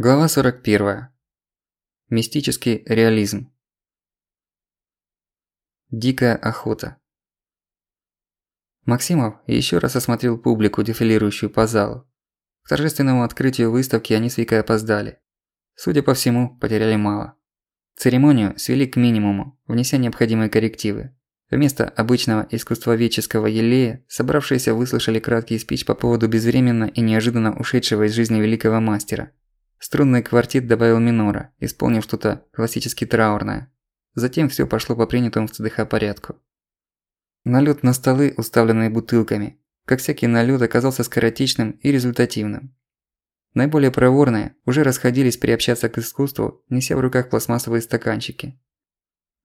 Глава 41. Мистический реализм. Дикая охота. Максимов еще раз осмотрел публику, дефилирующую по залу. К торжественному открытию выставки они с Викой опоздали. Судя по всему, потеряли мало. Церемонию свели к минимуму, внеся необходимые коррективы. Вместо обычного искусствоведческого елея собравшиеся выслушали краткий спич по поводу безвременно и неожиданно ушедшего из жизни великого мастера – Струнный квартет добавил минора, исполнив что-то классически траурное. Затем всё пошло по принятому в ЦДХ порядку. Налёт на столы, уставленные бутылками, как всякий налёт, оказался скоротечным и результативным. Наиболее проворные уже расходились приобщаться к искусству, неся в руках пластмассовые стаканчики.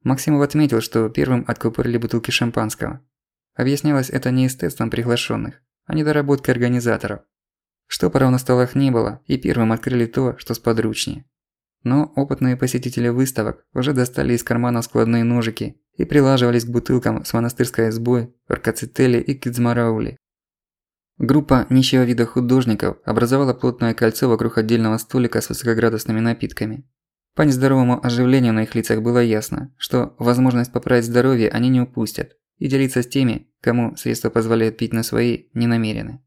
Максимов отметил, что первым откупорили бутылки шампанского. Объяснялось это не эстетством приглашенных, а недоработкой организаторов. Штопора на столах не было, и первым открыли то, что сподручнее. Но опытные посетители выставок уже достали из кармана складные ножики и прилаживались к бутылкам с монастырской избой, аркацители и кидзмараули. Группа нищего вида художников образовала плотное кольцо вокруг отдельного столика с высокоградусными напитками. По нездоровому оживлению на их лицах было ясно, что возможность поправить здоровье они не упустят, и делиться с теми, кому средства позволяют пить на свои, не намерены.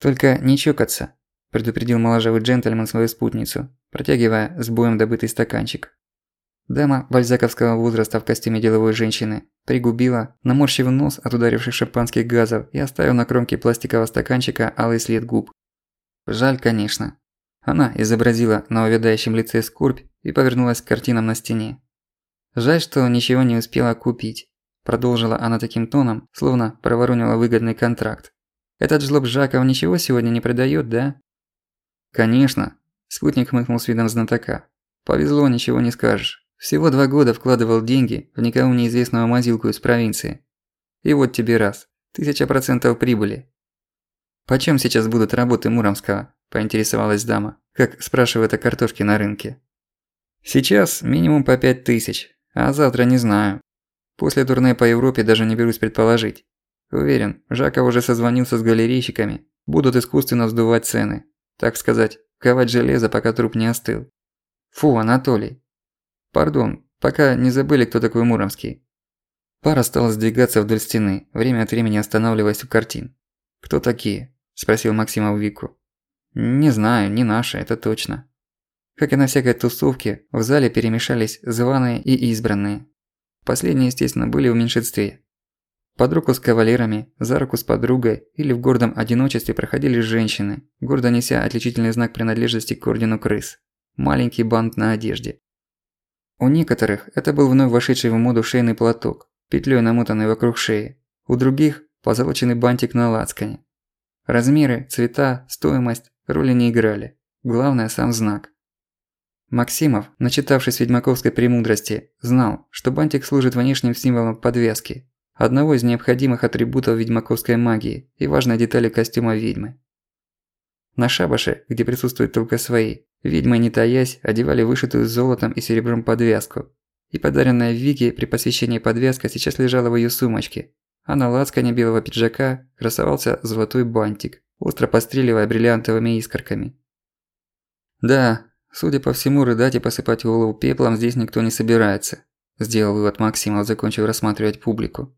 «Только не чокаться», – предупредил моложавый джентльмен свою спутницу, протягивая с боем добытый стаканчик. Дама бальзаковского возраста в костюме деловой женщины пригубила, наморщив нос от ударивших шампанских газов и оставив на кромке пластикового стаканчика алый след губ. Жаль, конечно. Она изобразила на увядающем лице скорбь и повернулась к картинам на стене. Жаль, что ничего не успела купить. Продолжила она таким тоном, словно проворонила выгодный контракт. Этот жлоб Жаков ничего сегодня не продает, да? Конечно. Спутник хмыкнул с видом знатока. Повезло, ничего не скажешь. Всего два года вкладывал деньги в никому неизвестного мазилку из провинции. И вот тебе раз. Тысяча процентов прибыли. «Почем сейчас будут работы Муромского?» – поинтересовалась дама, как спрашивает о картошке на рынке. «Сейчас минимум по пять тысяч, а завтра не знаю. После турне по Европе даже не берусь предположить. Уверен, Жаков уже созвонился с галерейщиками. Будут искусственно вздувать цены. Так сказать, ковать железо, пока труп не остыл. Фу, Анатолий. Пардон, пока не забыли, кто такой Муромский. Пара стала сдвигаться вдоль стены, время от времени останавливаясь у картин. «Кто такие?» – спросил Максимов Вику. «Не знаю, не наши, это точно». Как и на всякой тусовке, в зале перемешались званые и избранные. Последние, естественно, были в меньшинстве. Под руку с кавалерами, за руку с подругой или в гордом одиночестве проходили женщины, гордо неся отличительный знак принадлежности к ордену крыс – маленький бант на одежде. У некоторых это был вновь вошедший в моду шейный платок, петлей намотанный вокруг шеи, у других – позолоченный бантик на лацкане. Размеры, цвета, стоимость роли не играли, главное – сам знак. Максимов, начитавшись ведьмаковской премудрости, знал, что бантик служит внешним символом подвязки, одного из необходимых атрибутов ведьмаковской магии и важной детали костюма ведьмы. На шабаше, где присутствуют только свои, ведьмы, не таясь, одевали вышитую золотом и серебром подвязку. И подаренная Вике при посвящении подвязка сейчас лежала в её сумочке, а на лацкане белого пиджака красовался золотой бантик, остро постреливая бриллиантовыми искорками. Да, судя по всему, рыдать и посыпать голову пеплом здесь никто не собирается, сделал вывод Максимов, закончив рассматривать публику.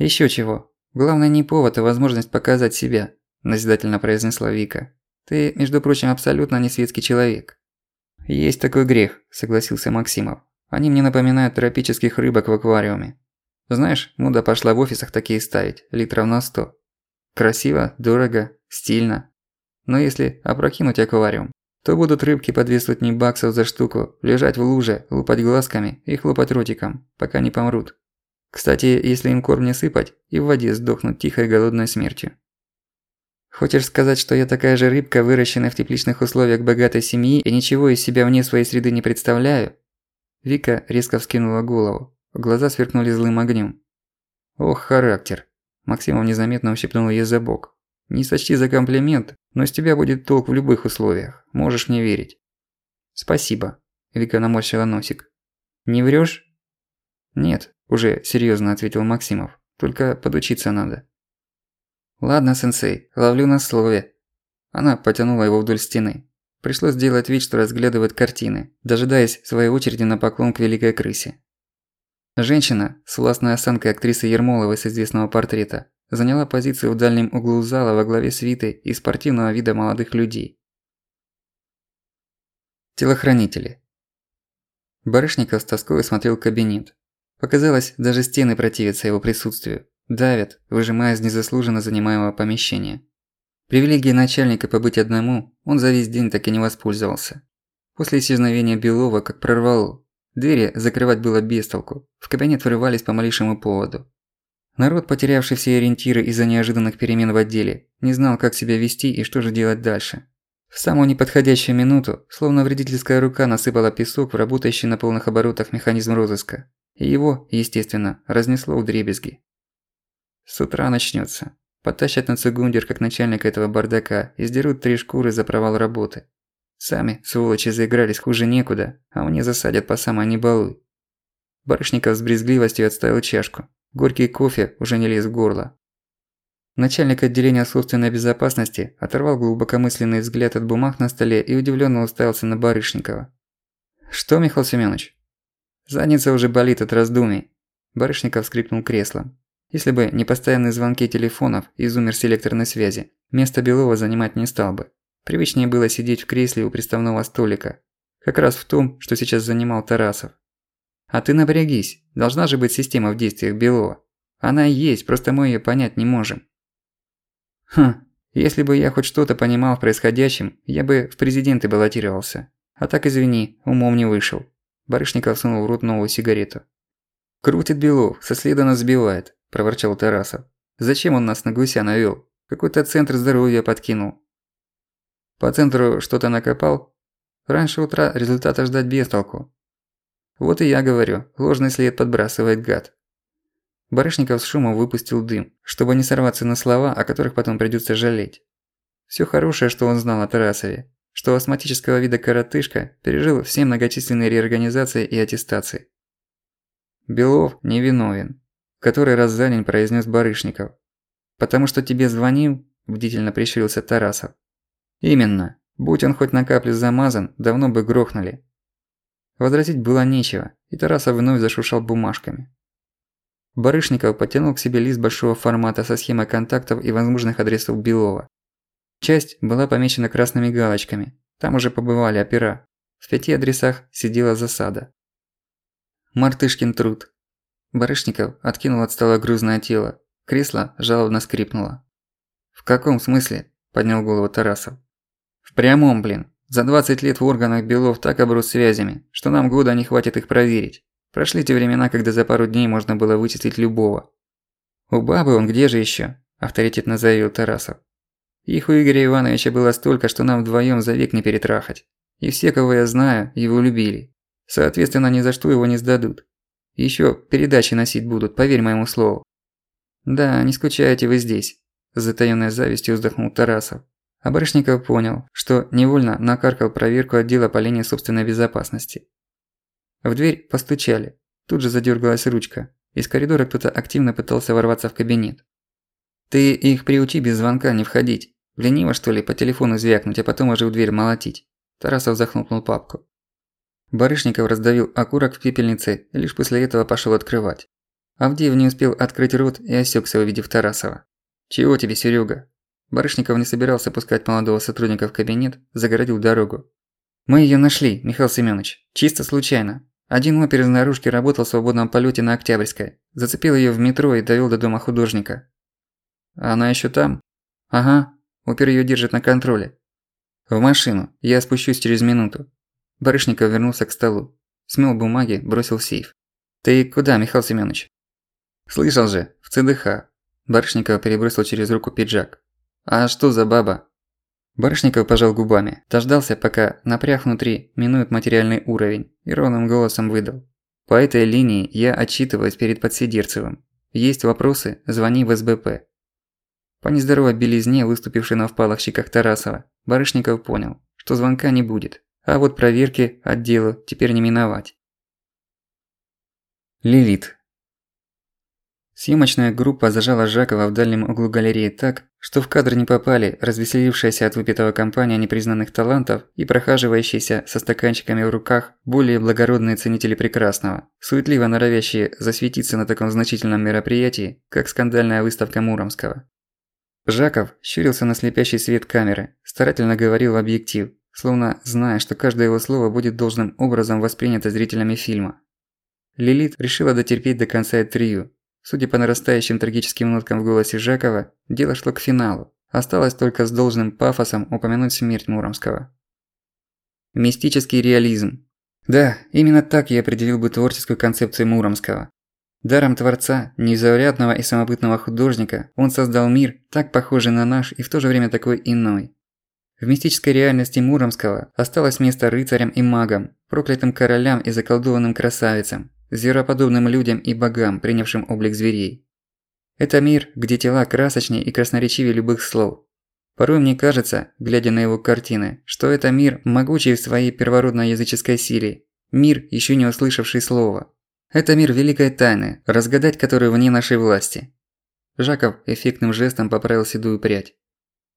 Еще чего. Главное не повод, а возможность показать себя», – назидательно произнесла Вика. «Ты, между прочим, абсолютно не светский человек». «Есть такой грех», – согласился Максимов. «Они мне напоминают тропических рыбок в аквариуме. Знаешь, мода пошла в офисах такие ставить, литров на сто. Красиво, дорого, стильно. Но если опрокинуть аквариум, то будут рыбки по две сотни баксов за штуку, лежать в луже, лупать глазками и хлопать ротиком, пока не помрут. Кстати, если им корм не сыпать, и в воде сдохнут тихой голодной смертью. Хочешь сказать, что я такая же рыбка, выращенная в тепличных условиях богатой семьи и ничего из себя вне своей среды не представляю? Вика резко вскинула голову. Глаза сверкнули злым огнем. Ох, характер. Максимов незаметно ущипнул её за бок. Не сочти за комплимент, но с тебя будет толк в любых условиях. Можешь мне верить. Спасибо. Вика наморщила носик. Не врёшь? Нет, уже серьезно ответил Максимов. Только подучиться надо. Ладно, сенсей, ловлю на слове. Она потянула его вдоль стены. Пришлось сделать вид, что разглядывает картины, дожидаясь своей очереди на поклон к великой крысе. Женщина, с властной осанкой актрисы Ермоловой с известного портрета, заняла позицию в дальнем углу зала во главе свиты и спортивного вида молодых людей. Телохранители. Барышников с тоской смотрел кабинет. Показалось, даже стены противятся его присутствию, давят, выжимая из незаслуженно занимаемого помещения. Привилегией начальника побыть одному он за весь день так и не воспользовался. После исчезновения Белова как прорвало. Двери закрывать было без в кабинет врывались по малейшему поводу. Народ, потерявший все ориентиры из-за неожиданных перемен в отделе, не знал, как себя вести и что же делать дальше. В самую неподходящую минуту, словно вредительская рука насыпала песок в работающий на полных оборотах механизм розыска. Его, естественно, разнесло в дребезги. С утра начнется. Потащат на цугундер, как начальник этого бардака, и сдерут три шкуры за провал работы. Сами, сволочи, заигрались хуже некуда, а мне засадят по самой небалуй. Барышников с брезгливостью отставил чашку. Горький кофе уже не лез в горло. Начальник отделения собственной безопасности оторвал глубокомысленный взгляд от бумаг на столе и удивленно уставился на Барышникова. «Что, Михаил Семёныч?» «Задница уже болит от раздумий». Барышников скрипнул креслом. Если бы не постоянные звонки телефонов из умер селекторной связи, место Белова занимать не стал бы. Привычнее было сидеть в кресле у приставного столика. Как раз в том, что сейчас занимал Тарасов. А ты напрягись, должна же быть система в действиях Белова. Она есть, просто мы её понять не можем. Хм, если бы я хоть что-то понимал в происходящем, я бы в президенты баллотировался. А так извини, умом не вышел. Барышников сунул в рот новую сигарету. Крутит Белов, со следа нас сбивает, проворчал Тарасов. Зачем он нас на гуся навёл? Какой-то центр здоровья подкинул. По центру что-то накопал? Раньше утра результата ждать без толку. Вот и я говорю, ложный след подбрасывает гад. Барышников с шумом выпустил дым, чтобы не сорваться на слова, о которых потом придётся жалеть. Всё хорошее, что он знал о Тарасове, что астматического вида коротышка пережил все многочисленные реорганизации и аттестации. Белов невиновен, который раз за день произнес Барышников. «Потому что тебе звонил?» – бдительно прищурился Тарасов. «Именно. Будь он хоть на каплю замазан, давно бы грохнули». Возразить было нечего, и Тарасов вновь зашуршал бумажками. Барышников потянул к себе лист большого формата со схемой контактов и возможных адресов Белова. Часть была помечена красными галочками, там уже побывали опера. В пяти адресах сидела засада. Мартышкин труд. Барышников откинул от стола грузное тело. Кресло жалобно скрипнуло. «В каком смысле?» – поднял голову Тарасов. «В прямом, блин. За 20 лет в органах Белов так оброс связями, что нам года не хватит их проверить. Прошли те времена, когда за пару дней можно было вычислить любого. «У бабы он где же ещё?» – авторитетно заявил Тарасов. «Их у Игоря Ивановича было столько, что нам вдвоём за век не перетрахать. И все, кого я знаю, его любили. Соответственно, ни за что его не сдадут. Ещё передачи носить будут, поверь моему слову». «Да, не скучаете вы здесь», – с затаённой завистью вздохнул Тарасов. А Барышников понял, что невольно накаркал проверку отдела по линии собственной безопасности. В дверь постучали. Тут же задергалась ручка. Из коридора кто-то активно пытался ворваться в кабинет. «Ты их приучи без звонка не входить. Лениво, что ли, по телефону звякнуть, а потом уже в дверь молотить?» Тарасов захлопнул папку. Барышников раздавил окурок в пепельнице и лишь после этого пошёл открывать. Авдеев не успел открыть рот и осёкся, увидев Тарасова. «Чего тебе, Серёга?» Барышников не собирался пускать молодого сотрудника в кабинет, загородил дорогу. «Мы её нашли, Михаил Семёныч. Чисто случайно. Один опер из наружки работал в свободном полете на Октябрьской. Зацепил ее в метро и довел до дома художника. Она еще там? Ага. Опер ее держит на контроле. В машину. Я спущусь через минуту. Барышников вернулся к столу. Смел бумаги, бросил в сейф. Ты куда, Михаил Семенович? Слышал же, в ЦДХ. Барышников перебросил через руку пиджак. А что за баба? Барышников пожал губами, дождался, пока напряг внутри минует материальный уровень, и ровным голосом выдал. «По этой линии я отчитываюсь перед Подсидерцевым. Есть вопросы? Звони в СБП». По нездоровой белизне, выступившей на впалых щеках Тарасова, Барышников понял, что звонка не будет, а вот проверки отделу теперь не миновать. Лилит. Съемочная группа зажала Жакова в дальнем углу галереи так, что в кадр не попали развеселившаяся от выпитого компания непризнанных талантов и прохаживающиеся со стаканчиками в руках более благородные ценители прекрасного, суетливо норовящие засветиться на таком значительном мероприятии, как скандальная выставка Муромского. Жаков щурился на слепящий свет камеры, старательно говорил в объектив, словно зная, что каждое его слово будет должным образом воспринято зрителями фильма. Лилит решила дотерпеть до конца интервью, Судя по нарастающим трагическим ноткам в голосе Жакова, дело шло к финалу. Осталось только с должным пафосом упомянуть смерть Муромского. Мистический реализм. Да, именно так я определил бы творческую концепцию Муромского. Даром творца, незаурядного и самобытного художника, он создал мир, так похожий на наш и в то же время такой иной. В мистической реальности Муромского осталось место рыцарям и магам, проклятым королям и заколдованным красавицам, звероподобным людям и богам, принявшим облик зверей. Это мир, где тела красочнее и красноречивее любых слов. Порой мне кажется, глядя на его картины, что это мир, могучий в своей первородной языческой силе, мир, еще не услышавший слова. Это мир великой тайны, разгадать которую вне нашей власти. Жаков эффектным жестом поправил седую прядь.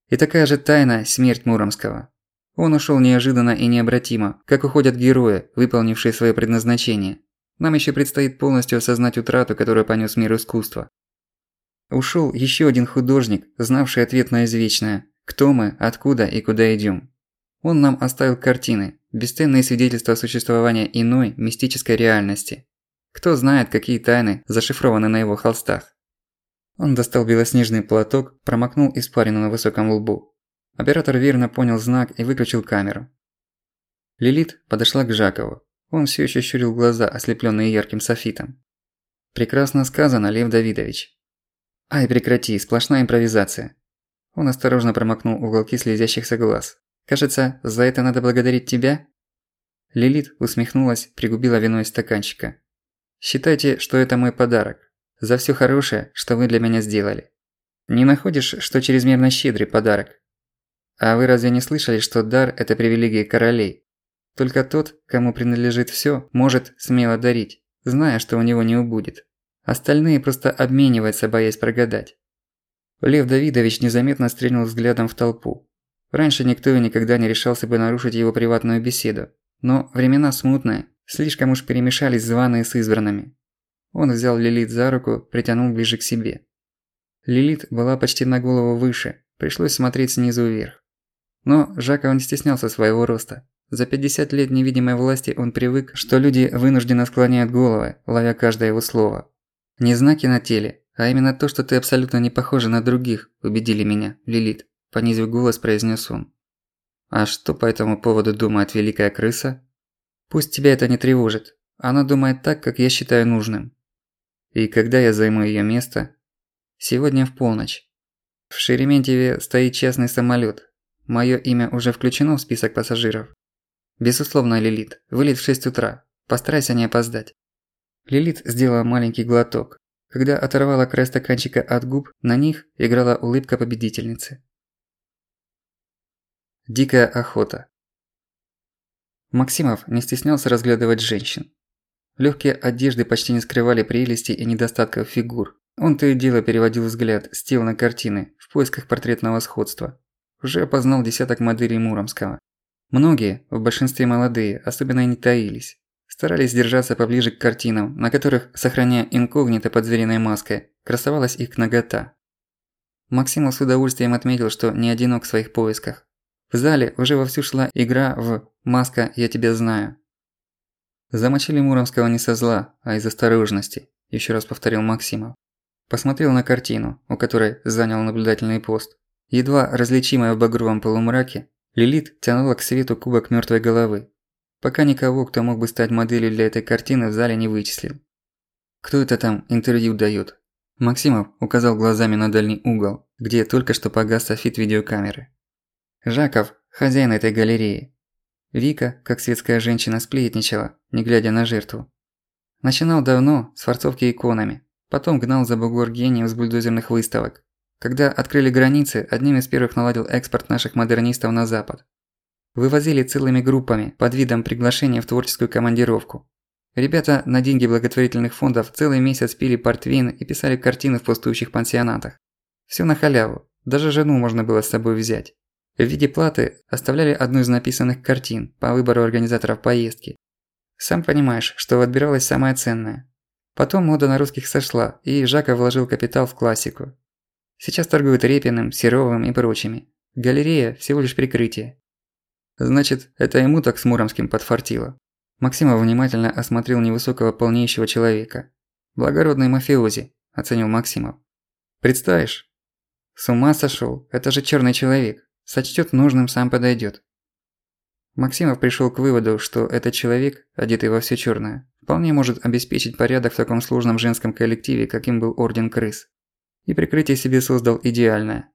И такая же тайна – смерть Муромского. Он ушел неожиданно и необратимо, как уходят герои, выполнившие свое предназначение. Нам еще предстоит полностью осознать утрату, которую понес мир искусства. Ушел еще один художник, знавший ответ на извечное «Кто мы, откуда и куда идем?». Он нам оставил картины, бесценные свидетельства существования иной, мистической реальности. Кто знает, какие тайны зашифрованы на его холстах. Он достал белоснежный платок, промокнул испарину на высоком лбу. Оператор верно понял знак и выключил камеру. Лилит подошла к Жакову. Он все еще щурил глаза, ослепленные ярким софитом. «Прекрасно сказано, Лев Давидович». «Ай, прекрати, сплошная импровизация». Он осторожно промокнул уголки слезящихся глаз. «Кажется, за это надо благодарить тебя?» Лилит усмехнулась, пригубила вино из стаканчика. «Считайте, что это мой подарок. За все хорошее, что вы для меня сделали. Не находишь, что чрезмерно щедрый подарок? А вы разве не слышали, что дар – это привилегия королей? Только тот, кому принадлежит всё, может смело дарить, зная, что у него не убудет. Остальные просто обмениваются, боясь прогадать. Лев Давидович незаметно стрельнул взглядом в толпу. Раньше никто и никогда не решался бы нарушить его приватную беседу. Но времена смутные, слишком уж перемешались званые с избранными. Он взял Лилит за руку, притянул ближе к себе. Лилит была почти на голову выше, пришлось смотреть снизу вверх. Но Жаков не стеснялся своего роста. За 50 лет невидимой власти он привык, что люди вынужденно склоняют головы, ловя каждое его слово. Не знаки на теле, а именно то, что ты абсолютно не похожа на других, убедили меня, Лилит, понизив голос, произнес он. А что по этому поводу думает великая крыса? Пусть тебя это не тревожит. Она думает так, как я считаю нужным. И когда я займу её место? Сегодня в полночь. В Шереметьеве стоит частный самолёт. Моё имя уже включено в список пассажиров. Безусловно, Лилит. Вылет в 6 утра. Постарайся не опоздать. Лилит сделала маленький глоток. Когда оторвала край стаканчика от губ, на них играла улыбка победительницы. Дикая охота. Максимов не стеснялся разглядывать женщин. Легкие одежды почти не скрывали прелести и недостатков фигур. Он то и дело переводил взгляд с тел на картины в поисках портретного сходства. Уже опознал десяток моделей Муромского. Многие, в большинстве молодые, особенно не таились. Старались держаться поближе к картинам, на которых, сохраняя инкогнито под звериной маской, красовалась их нагота. Максим с удовольствием отметил, что не одинок в своих поисках. В зале уже вовсю шла игра в «Маска, я тебя знаю». Замочили Муромского не со зла, а из осторожности, еще раз повторил Максимов. Посмотрел на картину, у которой занял наблюдательный пост. Едва различимая в багровом полумраке, Лилит тянула к свету кубок мёртвой головы. Пока никого, кто мог бы стать моделью для этой картины, в зале не вычислил. Кто это там интервью даёт? Максимов указал глазами на дальний угол, где только что погас софит видеокамеры. Жаков – хозяин этой галереи. Вика, как светская женщина, сплетничала, не глядя на жертву. Начинал давно, с форцовки иконами, потом гнал за бугор гением с бульдозерных выставок, когда открыли границы, одним из первых наладил экспорт наших модернистов на Запад. Вывозили целыми группами, под видом приглашения в творческую командировку. Ребята на деньги благотворительных фондов целый месяц пили портвейн и писали картины в пустующих пансионатах. Всё на халяву, даже жену можно было с собой взять. В виде платы оставляли одну из написанных картин по выбору организаторов поездки. Сам понимаешь, что отбиралось самое ценное. Потом мода на русских сошла, и Жака вложил капитал в классику. Сейчас торгуют Репиным, Серовым и прочими. Галерея – всего лишь прикрытие. Значит, это ему так с Муромским подфартило. Максимов внимательно осмотрел невысокого полнеющего человека. «Благородный мафиози», – оценил Максимов. «Представишь? С ума сошёл, это же черный человек. Сочтёт нужным, сам подойдёт». Максимов пришёл к выводу, что этот человек, одетый во всё чёрное, вполне может обеспечить порядок в таком сложном женском коллективе, каким был Орден Крыс. И прикрытие себе создал идеальное.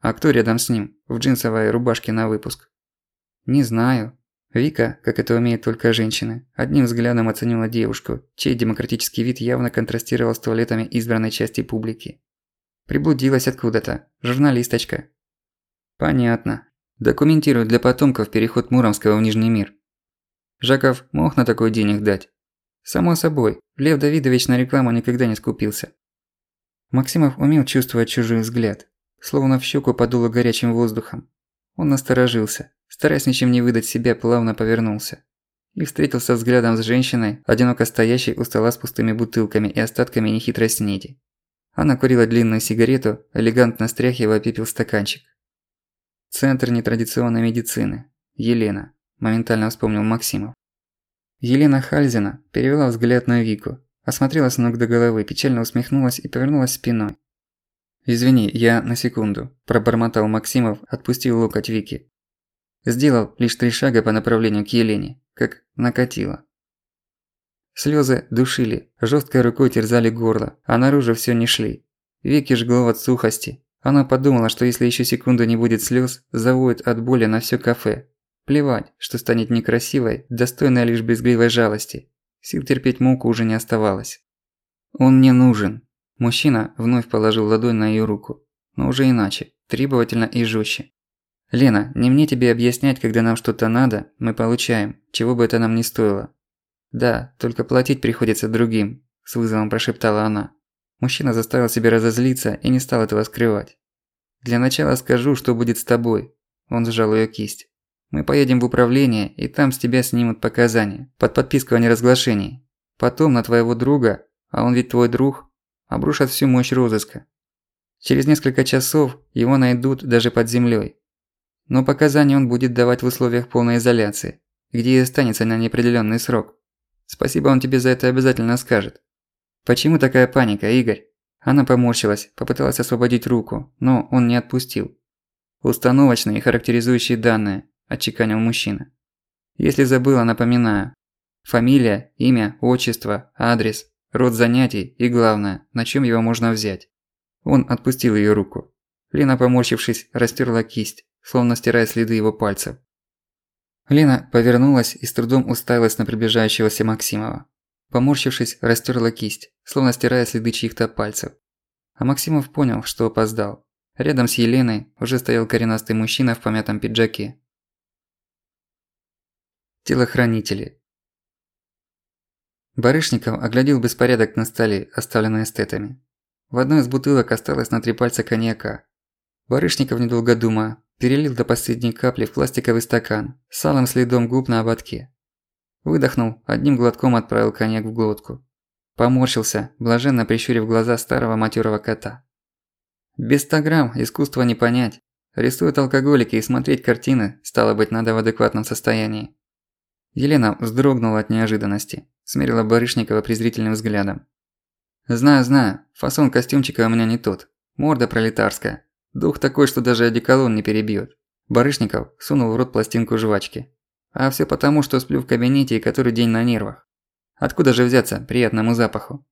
А кто рядом с ним, в джинсовой рубашке на выпуск? Не знаю. Вика, как это умеют только женщины, одним взглядом оценила девушку, чей демократический вид явно контрастировал с туалетами избранной части публики. Приблудилась откуда-то, журналисточка. Понятно. Документирую для потомков переход Муромского в Нижний мир. Жаков мог на такой денег дать. Само собой, Лев Давидович на рекламу никогда не скупился. Максимов умел чувствовать чужой взгляд, словно в щеку подуло горячим воздухом. Он насторожился, стараясь ничем не выдать себя, плавно повернулся. И встретился взглядом с женщиной, одиноко стоящей у стола с пустыми бутылками и остатками нехитрой снеди. Она курила длинную сигарету, элегантно стряхивая пепел стаканчик. Центр нетрадиционной медицины. Елена. Моментально вспомнил Максимов. Елена Хальзина перевела взгляд на Вику, осмотрела с ног до головы, печально усмехнулась и повернулась спиной. «Извини, я на секунду», – пробормотал Максимов, отпустил локоть Вики. Сделал лишь три шага по направлению к Елене, как накатило. Слёзы душили, жёсткой рукой терзали горло, а наружу всё не шли. Веки жгло от сухости. Она подумала, что если ещё секунду не будет слёз, завоет от боли на всё кафе. Плевать, что станет некрасивой, достойной лишь брезгливой жалости. Сил терпеть муку уже не оставалось. «Он мне нужен». Мужчина вновь положил ладонь на её руку. Но уже иначе, требовательно и жёстче. «Лена, не мне тебе объяснять, когда нам что-то надо, мы получаем, чего бы это нам ни стоило. «Да, только платить приходится другим», – с вызовом прошептала она. Мужчина заставил себя разозлиться и не стал этого скрывать. «Для начала скажу, что будет с тобой», – он сжал её кисть. «Мы поедем в управление, и там с тебя снимут показания, под подписку о неразглашении. Потом на твоего друга, а он ведь твой друг, обрушат всю мощь розыска. Через несколько часов его найдут даже под землёй. Но показания он будет давать в условиях полной изоляции, где и останется на неопределённый срок. Спасибо он тебе за это обязательно скажет. Почему такая паника, Игорь? Она поморщилась, попыталась освободить руку, но он не отпустил. Установочные и характеризующие данные, отчеканил мужчина. Если забыла, напоминаю. Фамилия, имя, отчество, адрес, род занятий и главное, на чем его можно взять. Он отпустил ее руку. Лена, поморщившись, растерла кисть, словно стирая следы его пальцев. Лена повернулась и с трудом уставилась на приближающегося Максимова. Поморщившись, растерла кисть, словно стирая следы чьих-то пальцев. А Максимов понял, что опоздал. Рядом с Еленой уже стоял коренастый мужчина в помятом пиджаке. Телохранители. Барышников оглядел беспорядок на столе, оставленный эстетами. В одной из бутылок осталось на три пальца коньяка. Барышников, недолго думая, Перелил до последней капли в пластиковый стакан с алым следом губ на ободке. Выдохнул, одним глотком отправил коньяк в глотку. Поморщился, блаженно прищурив глаза старого матёрого кота. Без 100 грамм искусства не понять. Рисуют алкоголики и смотреть картины, стало быть, надо в адекватном состоянии. Елена вздрогнула от неожиданности, смерила Барышникова презрительным взглядом. «Знаю, знаю, фасон костюмчика у меня не тот. Морда пролетарская. Дух такой, что даже одеколон не перебьёт. Барышников сунул в рот пластинку жвачки. А всё потому, что сплю в кабинете и который день на нервах. Откуда же взяться приятному запаху?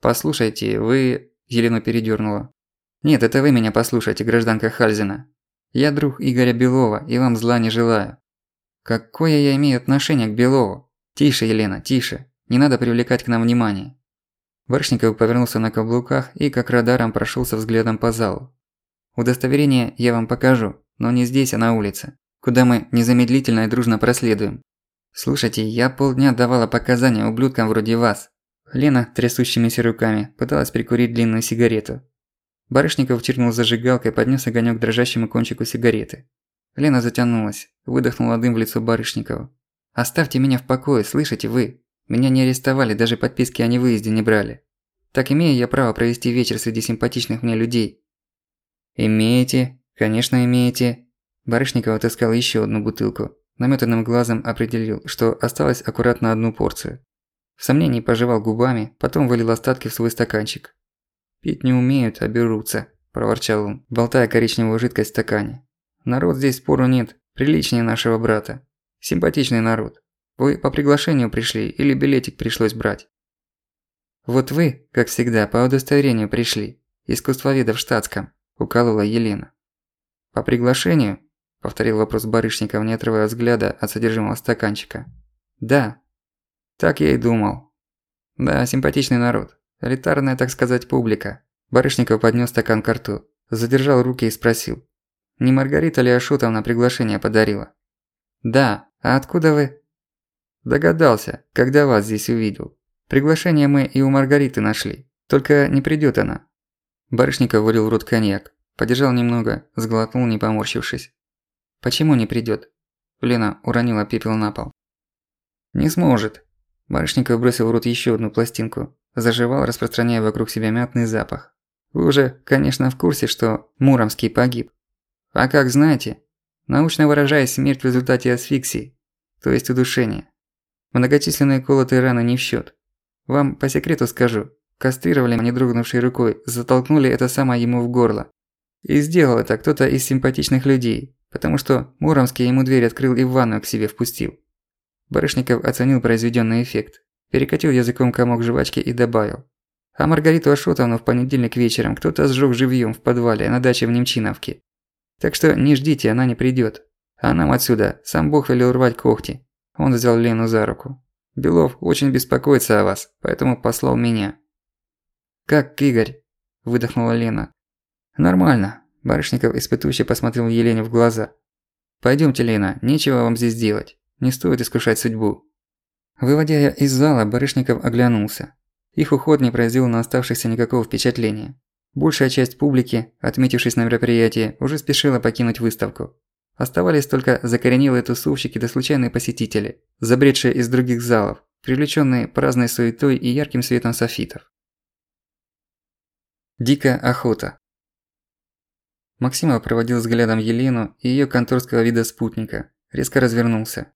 Послушайте, вы... Елену передёрнула. Нет, это вы меня послушайте, гражданка Хальзина. Я друг Игоря Белова и вам зла не желаю. Какое я имею отношение к Белову? Тише, Елена, тише. Не надо привлекать к нам внимание. Барышников повернулся на каблуках и как радаром прошёлся взглядом по залу. Удостоверение я вам покажу, но не здесь, а на улице, куда мы незамедлительно и дружно проследуем. «Слушайте, я полдня давала показания ублюдкам вроде вас». Лена трясущимися руками пыталась прикурить длинную сигарету. Барышников чиркнул зажигалкой, поднес огонёк к дрожащему кончику сигареты. Лена затянулась, выдохнула дым в лицо Барышникова. «Оставьте меня в покое, слышите вы? Меня не арестовали, даже подписки о невыезде не брали. Так имею я право провести вечер среди симпатичных мне людей?» «Имеете, конечно имеете». Барышников отыскал ещё одну бутылку. Намётанным глазом определил, что осталось аккуратно одну порцию. В сомнении пожевал губами, потом вылил остатки в свой стаканчик. «Пить не умеют, а берутся», – проворчал он, болтая коричневую жидкость в стакане. «Народ здесь спору нет, приличнее нашего брата. Симпатичный народ. Вы по приглашению пришли или билетик пришлось брать?» «Вот вы, как всегда, по удостоверению пришли. Искусствоведа в штатском», – укалывала Елена. «По приглашению?» – повторил вопрос Барышников, не отрывая взгляда от содержимого стаканчика. «Да», так я и думал. Да, симпатичный народ. Элитарная, так сказать, публика. Барышников поднёс стакан к рту, задержал руки и спросил. Не Маргарита ли Ашотовна приглашение подарила? Да. А откуда вы? Догадался, когда вас здесь увидел. Приглашение мы и у Маргариты нашли. Только не придёт она. Барышников вылил в рот коньяк. Подержал немного, сглотнул, не поморщившись. «Почему не придёт?» Лена уронила пепел на пол. «Не сможет. Барышников бросил в рот еще одну пластинку. Заживал, распространяя вокруг себя мятный запах. Вы уже, конечно, в курсе, что Муромский погиб. А как знаете? Научно выражаясь, смерть в результате асфиксии, то есть удушения. Многочисленные колотые раны не в счет. Вам по секрету скажу, кастрировали не дрогнувшей рукой, затолкнули это самое ему в горло. И сделал это кто-то из симпатичных людей, потому что Муромский ему дверь открыл и в ванную к себе впустил. Барышников оценил произведённый эффект, перекатил языком комок жвачки и добавил. А Маргариту Ашотовну в понедельник вечером кто-то сжёг живьём в подвале на даче в Немчиновке. Так что не ждите, она не придёт. А нам отсюда сам Бог велел рвать когти. Он взял Лену за руку. Белов очень беспокоится о вас, поэтому послал меня. «Как Игорь?» – выдохнула Лена. «Нормально», – Барышников испытующе посмотрел Елене в глаза. «Пойдёмте, Лена, нечего вам здесь делать». Не стоит искушать судьбу. Выводя из зала, Барышников оглянулся. Их уход не произвел на оставшихся никакого впечатления. Большая часть публики, отметившись на мероприятии, уже спешила покинуть выставку. Оставались только закоренелые тусовщики да случайные посетители, забредшие из других залов, привлечённые праздной суетой и ярким светом софитов. Дикая охота. Максимов проводил взглядом Елену и её конторского вида спутника, резко развернулся.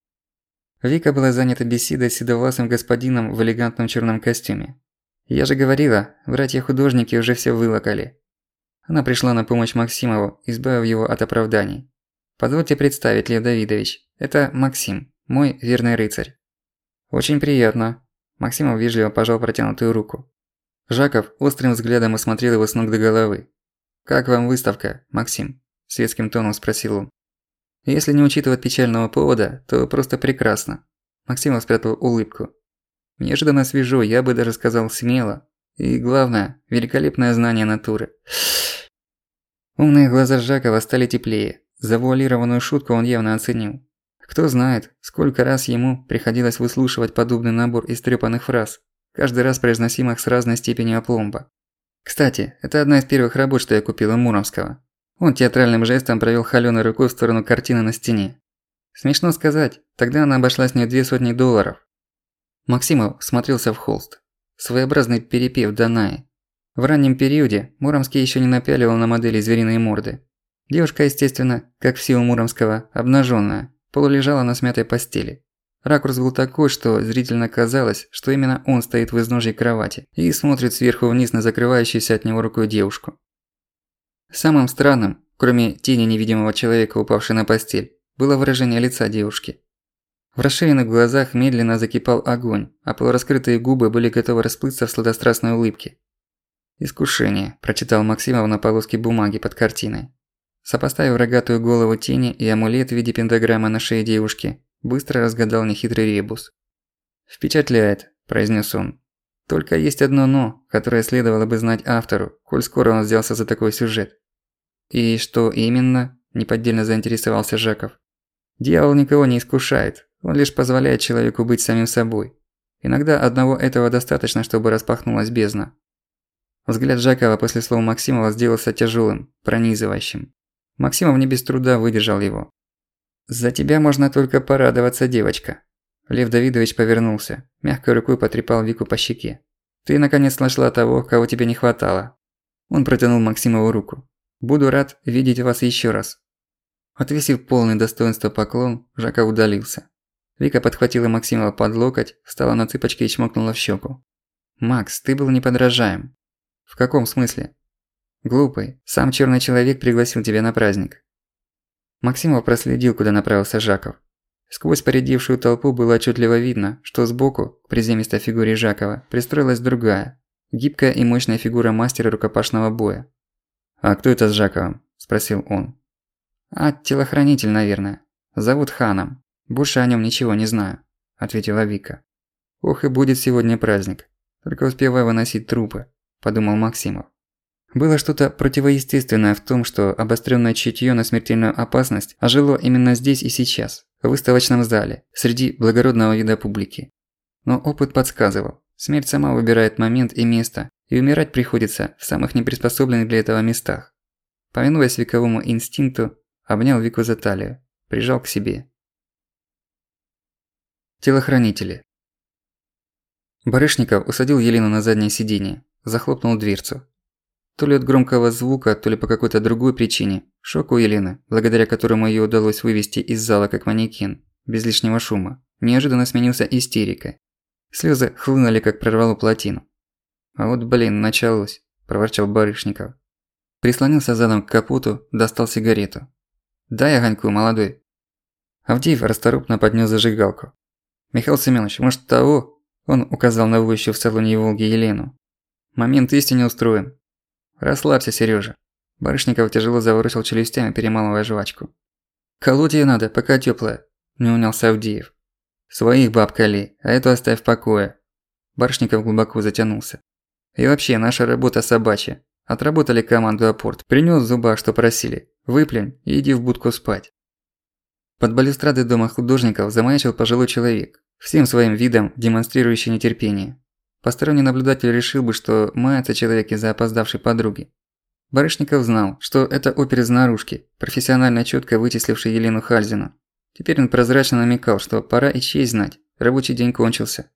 Вика была занята беседой с седовласым господином в элегантном черном костюме. «Я же говорила, братья-художники уже все вылокали». Она пришла на помощь Максимову, избавив его от оправданий. «Позвольте представить, Лев Давидович, это Максим, мой верный рыцарь». «Очень приятно». Максимов вежливо пожал протянутую руку. Жаков острым взглядом осмотрел его с ног до головы. «Как вам выставка, Максим?» – светским тоном спросил он. Если не учитывать печального повода, то просто прекрасно. Максимов спрятал улыбку. Неожиданно свежо, я бы даже сказал смело. И главное, великолепное знание натуры. Умные глаза Жакова стали теплее. Завуалированную шутку он явно оценил. Кто знает, сколько раз ему приходилось выслушивать подобный набор истрепанных фраз, каждый раз произносимых с разной степенью опломба. Кстати, это одна из первых работ, что я купил у Муромского. Он театральным жестом провел холёной рукой в сторону картины на стене. Смешно сказать, тогда она обошлась мне две сотни долларов. Максимов смотрелся в холст. Своеобразный перепев Данаи. В раннем периоде Муромский ещё не напяливал на модели звериные морды. Девушка, естественно, как все у Муромского, обнажённая, полулежала на смятой постели. Ракурс был такой, что зрительно казалось, что именно он стоит в изножье кровати и смотрит сверху вниз на закрывающуюся от него рукой девушку. Самым странным, кроме тени невидимого человека, упавшей на постель, было выражение лица девушки. В расширенных глазах медленно закипал огонь, а полураскрытые губы были готовы расплыться в сладострастной улыбке. «Искушение», – прочитал Максимов на полоске бумаги под картиной. Сопоставив рогатую голову тени и амулет в виде пентаграммы на шее девушки, быстро разгадал нехитрый ребус. «Впечатляет», – произнес он. «Только есть одно «но», которое следовало бы знать автору, коль скоро он взялся за такой сюжет. «И что именно?» – неподдельно заинтересовался Жаков. «Дьявол никого не искушает. Он лишь позволяет человеку быть самим собой. Иногда одного этого достаточно, чтобы распахнулась бездна. Взгляд Жакова после слова Максимова сделался тяжелым, пронизывающим. Максимов не без труда выдержал его. «За тебя можно только порадоваться, девочка». Лев Давидович повернулся, мягкой рукой потрепал Вику по щеке. «Ты наконец нашла того, кого тебе не хватало». Он протянул Максимову руку. «Буду рад видеть вас еще раз». Отвесив полный достоинства поклон, Жаков удалился. Вика подхватила Максимова под локоть, встала на цыпочки и чмокнула в щеку. «Макс, ты был неподражаем». «В каком смысле?» «Глупый. Сам черный человек пригласил тебя на праздник». Максимов проследил, куда направился Жаков. Сквозь поредевшую толпу было отчетливо видно, что сбоку, к приземистой фигуре Жакова, пристроилась другая, гибкая и мощная фигура мастера рукопашного боя. «А кто это с Жаковым?» – спросил он. «А, телохранитель, наверное. Зовут Ханом. «Больше о нем ничего не знаю», – ответила Вика. «Ох и будет сегодня праздник. Только успеваю выносить трупы», – подумал Максимов. Было что-то противоестественное в том, что обострённое чутьё на смертельную опасность ожило именно здесь и сейчас, в выставочном зале, среди благородного вида публики. Но опыт подсказывал, смерть сама выбирает момент и место, и умирать приходится в самых неприспособленных для этого местах. Повинуясь вековому инстинкту, обнял Вику за талию, прижал к себе Телохранители. Барышников усадил Елену на заднее сиденье, захлопнул дверцу. То ли от громкого звука, то ли по какой-то другой причине, шок у Елены, благодаря которому её удалось вывести из зала как манекен, без лишнего шума, неожиданно сменился истерикой. Слёзы хлынули, как прорвало плотину. «А вот, блин, началось», – проворчал Барышников. Прислонился задом к капоту, достал сигарету. «Дай огоньку, молодой». Авдеев расторопно поднёс зажигалку. «Михаил Семенович, может того?» Он указал на воющую в салоне Волги Елену. «Момент истине устроен». «Расслабься, Серёжа». Барышников тяжело заворочил челюстями, перемалывая жвачку. «Колоть её надо, пока тёплая», – не унялся Авдеев. «Своих баб кали, а эту оставь в покое». Барышников глубоко затянулся. «И вообще, наша работа собачья. Отработали команду апорт. Принёс в зубах, что просили. Выплюнь и иди в будку спать». Под балюстрадой дома художников замаячил пожилой человек, всем своим видом демонстрирующий нетерпение. Посторонний наблюдатель решил бы, что мается человек из-за опоздавшей подруги. Барышников знал, что это опер из наружки, профессионально чётко вычисливший Елену Хальзину. Теперь он прозрачно намекал, что пора и честь знать, рабочий день кончился.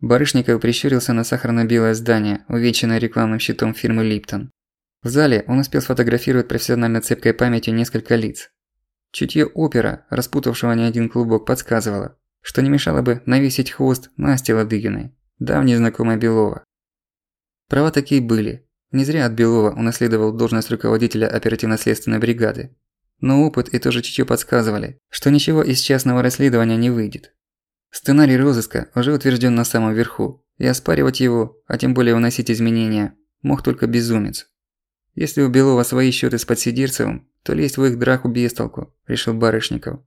Барышников прищурился на сахарно-белое здание, увенчанное рекламным щитом фирмы «Липтон». В зале он успел сфотографировать профессионально цепкой памятью несколько лиц, Чутье опера, распутавшего не один клубок, подсказывало, что не мешало бы навесить хвост Насте Ладыгиной, давней знакомой Белова. Права такие были. Не зря от Белова унаследовал должность руководителя оперативно-следственной бригады. Но опыт и тоже чутье подсказывали, что ничего из частного расследования не выйдет. Сценарий розыска уже утвержден на самом верху, и оспаривать его, а тем более вносить изменения, мог только безумец. Если у Белова свои счеты с Подсидирцевым, то лезть в их драку без решил Барышников.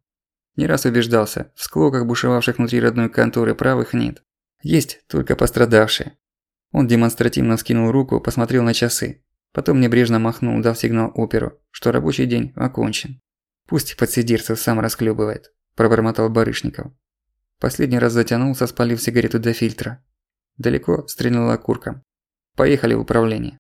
Не раз убеждался, в склоках, бушевавших внутри родной конторы, правых нет. Есть только пострадавшие. Он демонстративно вскинул руку, посмотрел на часы. Потом небрежно махнул, дав сигнал оперу, что рабочий день окончен. «Пусть подсидирцев сам расклёбывает», – пробормотал Барышников. Последний раз затянулся, спалив сигарету до фильтра. Далеко стрельнула окурком. «Поехали в управление».